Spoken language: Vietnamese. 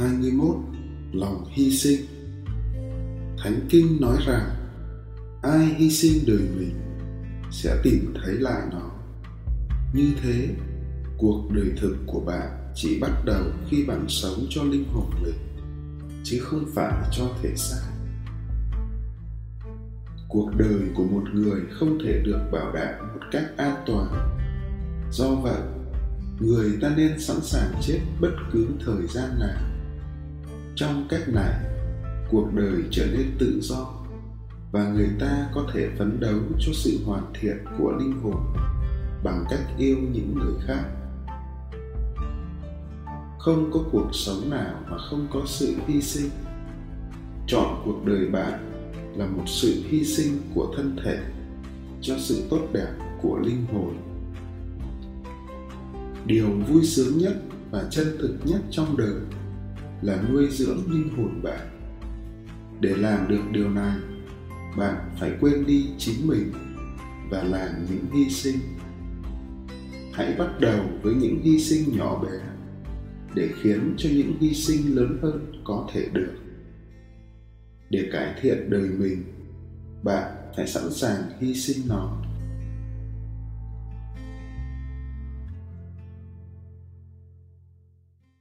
21 Lòng hy sinh Thánh Kinh nói rằng ai hy sinh đời mình sẽ tìm thấy lại nó. Như thế, cuộc đời thực của bạn chỉ bắt đầu khi bạn sống cho linh hồn mình, chứ không phải cho thể xác. Cuộc đời của một người không thể được bảo đảm một cách an toàn. Do vậy, người ta nên sẵn sàng chết bất cứ thời gian nào. Trong cách này, cuộc đời trở nên tự do và người ta có thể phấn đấu cho sự hoàn thiện của linh hồn bằng cách yêu những người khác. Không có cuộc sống nào mà không có sự hy sinh. Chọn cuộc đời bạn là một sự hy sinh của thân thể cho sự tốt đẹp của linh hồn. Điều vui sướng nhất và chân thực nhất trong đời là nuôi dưỡng linh hồn bạn. Để làm được điều này, bạn phải quên đi chính mình và làm những hy sinh. Hãy bắt đầu với những hy sinh nhỏ bé để khiến cho những hy sinh lớn hơn có thể được. Để cải thiện đời mình, bạn phải sẵn sàng hy sinh nó.